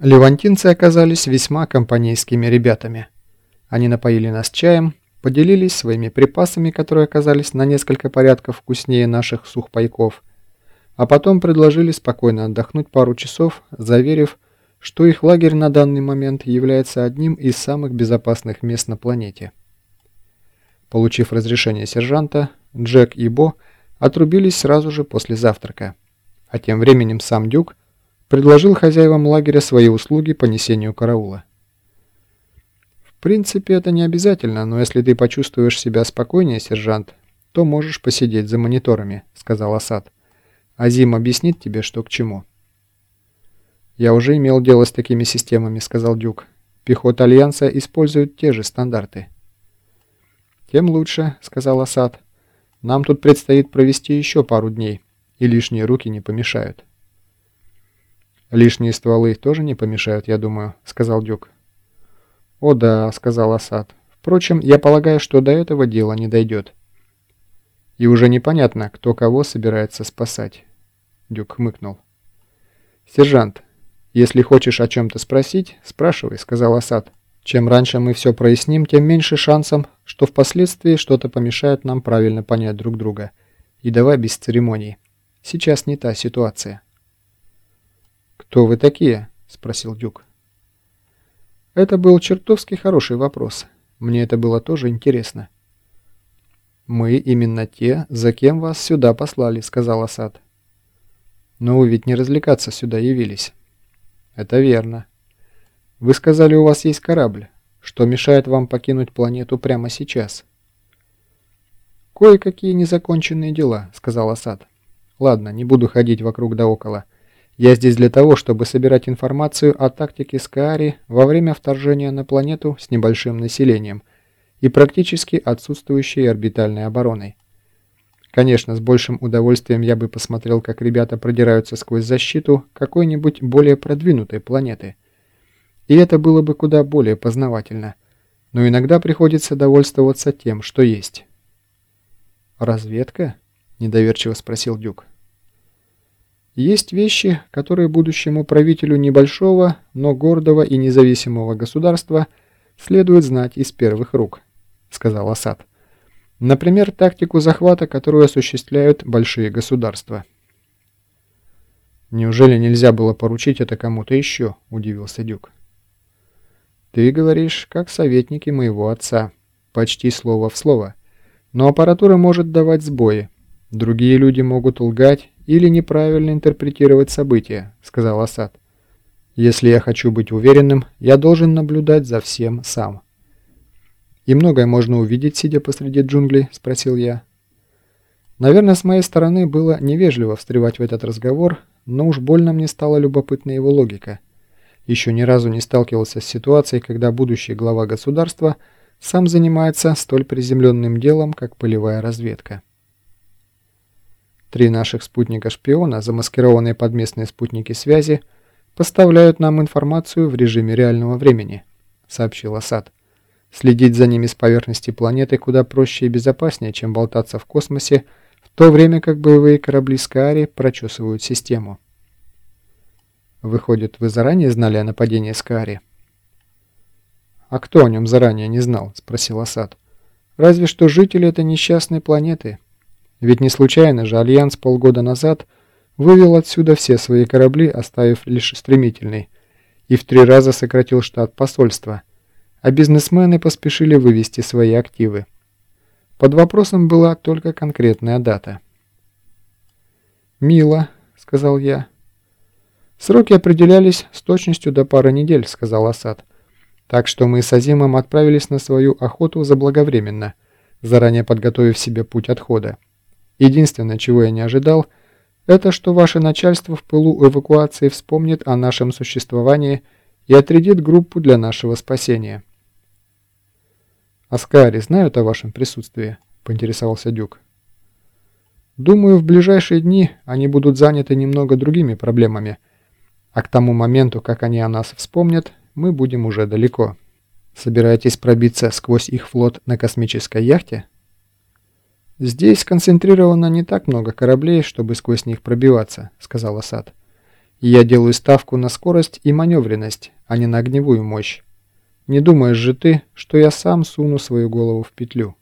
Левантинцы оказались весьма компанейскими ребятами. Они напоили нас чаем, поделились своими припасами, которые оказались на несколько порядков вкуснее наших сухпайков, а потом предложили спокойно отдохнуть пару часов, заверив, что их лагерь на данный момент является одним из самых безопасных мест на планете. Получив разрешение сержанта, Джек и Бо отрубились сразу же после завтрака, а тем временем сам Дюк предложил хозяевам лагеря свои услуги по несению караула. «В принципе, это не обязательно, но если ты почувствуешь себя спокойнее, сержант, то можешь посидеть за мониторами», — сказал Асад. «Азим объяснит тебе, что к чему». «Я уже имел дело с такими системами», — сказал Дюк. «Пехота Альянса использует те же стандарты». «Тем лучше», — сказал Асад. «Нам тут предстоит провести еще пару дней, и лишние руки не помешают». «Лишние стволы тоже не помешают, я думаю», — сказал Дюк. «О да», — сказал Асад. «Впрочем, я полагаю, что до этого дела не дойдет». «И уже непонятно, кто кого собирается спасать», — Дюк хмыкнул. «Сержант, если хочешь о чем-то спросить, спрашивай», — сказал Асад. «Чем раньше мы все проясним, тем меньше шансов, что впоследствии что-то помешает нам правильно понять друг друга. И давай без церемоний. Сейчас не та ситуация». «Кто вы такие?» – спросил Дюк. Это был чертовски хороший вопрос. Мне это было тоже интересно. «Мы именно те, за кем вас сюда послали», – сказал Асад. «Но вы ведь не развлекаться сюда явились». «Это верно. Вы сказали, у вас есть корабль. Что мешает вам покинуть планету прямо сейчас?» «Кое-какие незаконченные дела», — сказал Асад. «Ладно, не буду ходить вокруг да около. Я здесь для того, чтобы собирать информацию о тактике Скаари во время вторжения на планету с небольшим населением и практически отсутствующей орбитальной обороной. Конечно, с большим удовольствием я бы посмотрел, как ребята продираются сквозь защиту какой-нибудь более продвинутой планеты. И это было бы куда более познавательно. Но иногда приходится довольствоваться тем, что есть. «Разведка?» – недоверчиво спросил Дюк. Есть вещи, которые будущему правителю небольшого, но гордого и независимого государства следует знать из первых рук, сказал Асад. Например, тактику захвата, которую осуществляют большие государства. «Неужели нельзя было поручить это кому-то еще?» – удивился Дюк. «Ты говоришь, как советники моего отца. Почти слово в слово. Но аппаратура может давать сбои. Другие люди могут лгать или неправильно интерпретировать события», — сказал Асад. «Если я хочу быть уверенным, я должен наблюдать за всем сам». «И многое можно увидеть, сидя посреди джунглей?» — спросил я. Наверное, с моей стороны было невежливо встревать в этот разговор, но уж больно мне стала любопытна его логика. Еще ни разу не сталкивался с ситуацией, когда будущий глава государства сам занимается столь приземленным делом, как полевая разведка. Три наших спутника-шпиона, замаскированные под местные спутники связи, поставляют нам информацию в режиме реального времени, сообщил Асад. Следить за ними с поверхности планеты куда проще и безопаснее, чем болтаться в космосе, в то время как боевые корабли Скаари прочесывают систему. Выходит, вы заранее знали о нападении Скаари? «А кто о нем заранее не знал?» – спросил Асад. «Разве что жители этой несчастной планеты». Ведь не случайно же Альянс полгода назад вывел отсюда все свои корабли, оставив лишь стремительный, и в три раза сократил штат посольства, а бизнесмены поспешили вывести свои активы. Под вопросом была только конкретная дата. «Мило», — сказал я. «Сроки определялись с точностью до пары недель», — сказал Асад. «Так что мы с Азимом отправились на свою охоту заблаговременно, заранее подготовив себе путь отхода. Единственное, чего я не ожидал, это что ваше начальство в пылу эвакуации вспомнит о нашем существовании и отрядит группу для нашего спасения. «Аскари знают о вашем присутствии?» – поинтересовался Дюк. «Думаю, в ближайшие дни они будут заняты немного другими проблемами, а к тому моменту, как они о нас вспомнят, мы будем уже далеко. Собираетесь пробиться сквозь их флот на космической яхте?» «Здесь сконцентрировано не так много кораблей, чтобы сквозь них пробиваться», — сказал Асад. Я делаю ставку на скорость и маневренность, а не на огневую мощь. Не думаешь же ты, что я сам суну свою голову в петлю?»